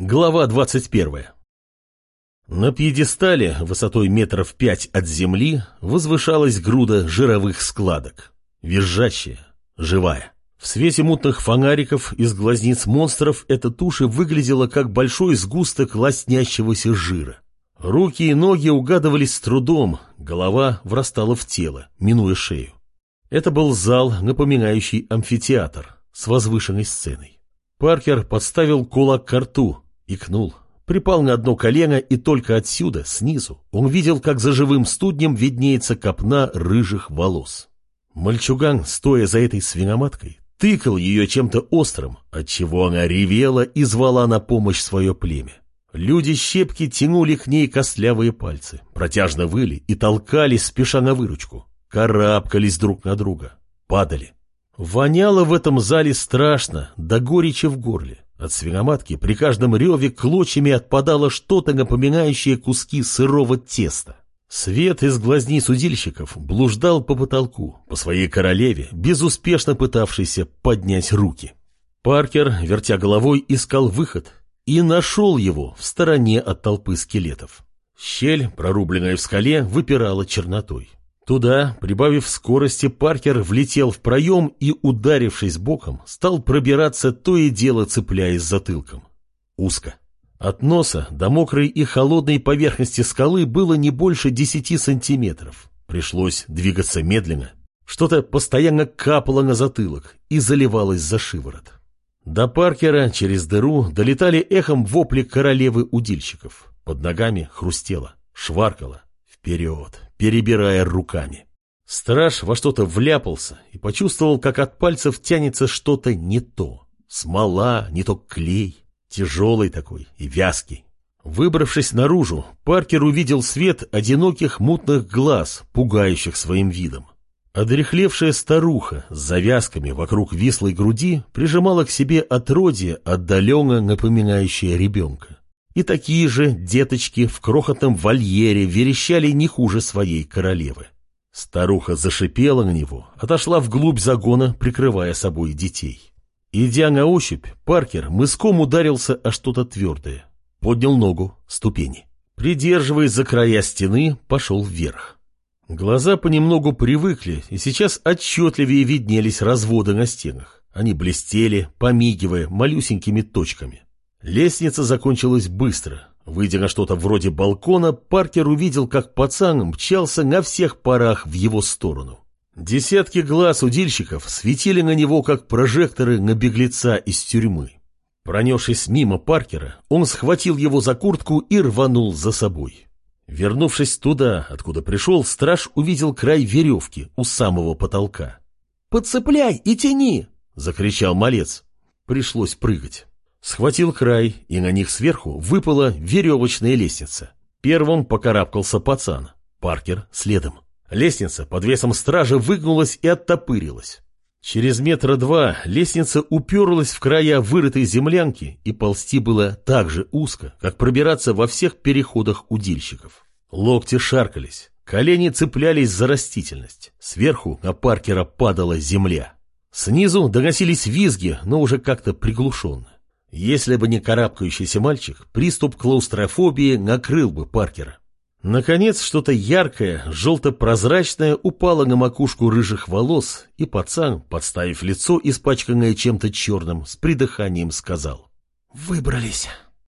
Глава 21. На пьедестале высотой метров пять от земли возвышалась груда жировых складок. Визжащая, живая. В свете мутных фонариков из глазниц монстров эта туша выглядела как большой сгусток лоснящегося жира. Руки и ноги угадывались с трудом, голова врастала в тело, минуя шею. Это был зал, напоминающий амфитеатр, с возвышенной сценой. Паркер подставил кулак к рту, Икнул, припал на одно колено, и только отсюда, снизу, он видел, как за живым студнем виднеется копна рыжих волос. Мальчуган, стоя за этой свиноматкой, тыкал ее чем-то острым, отчего она ревела и звала на помощь свое племя. Люди-щепки тянули к ней костлявые пальцы, протяжно выли и толкались, спеша на выручку. Карабкались друг на друга, падали. Воняло в этом зале страшно, до горечи в горле. От свиноматки при каждом реве клочьями отпадало что-то, напоминающее куски сырого теста. Свет из глазниц удильщиков блуждал по потолку, по своей королеве, безуспешно пытавшейся поднять руки. Паркер, вертя головой, искал выход и нашел его в стороне от толпы скелетов. Щель, прорубленная в скале, выпирала чернотой. Туда, прибавив скорости, Паркер влетел в проем и, ударившись боком, стал пробираться то и дело, цепляясь затылком. Узко. От носа до мокрой и холодной поверхности скалы было не больше десяти сантиметров. Пришлось двигаться медленно. Что-то постоянно капало на затылок и заливалось за шиворот. До Паркера через дыру долетали эхом вопли королевы удильщиков. Под ногами хрустело, шваркало. Вперед, перебирая руками. Страж во что-то вляпался и почувствовал, как от пальцев тянется что-то не то. Смола, не то клей, тяжелый такой и вязкий. Выбравшись наружу, Паркер увидел свет одиноких мутных глаз, пугающих своим видом. Одрехлевшая старуха с завязками вокруг вислой груди прижимала к себе отродье, отдаленно напоминающее ребенка. И такие же деточки в крохотном вольере верещали не хуже своей королевы. Старуха зашипела на него, отошла вглубь загона, прикрывая собой детей. Идя на ощупь, Паркер мыском ударился о что-то твердое. Поднял ногу, ступени. Придерживаясь за края стены, пошел вверх. Глаза понемногу привыкли, и сейчас отчетливее виднелись разводы на стенах. Они блестели, помигивая малюсенькими точками. Лестница закончилась быстро. Выйдя на что-то вроде балкона, Паркер увидел, как пацан мчался на всех парах в его сторону. Десятки глаз удильщиков светили на него, как прожекторы на беглеца из тюрьмы. Пронесшись мимо Паркера, он схватил его за куртку и рванул за собой. Вернувшись туда, откуда пришел, страж увидел край веревки у самого потолка. «Подцепляй и тяни!» — закричал малец. Пришлось прыгать. Схватил край, и на них сверху выпала веревочная лестница. Первым покарабкался пацан, Паркер следом. Лестница под весом стража выгнулась и оттопырилась. Через метра два лестница уперлась в края вырытой землянки, и ползти было так же узко, как пробираться во всех переходах удильщиков. Локти шаркались, колени цеплялись за растительность. Сверху на Паркера падала земля. Снизу доносились визги, но уже как-то приглушенно. Если бы не карабкающийся мальчик, приступ клаустрофобии накрыл бы Паркера. Наконец, что-то яркое, желто-прозрачное упало на макушку рыжих волос, и пацан, подставив лицо, испачканное чем-то черным, с придыханием сказал. «Выбрались».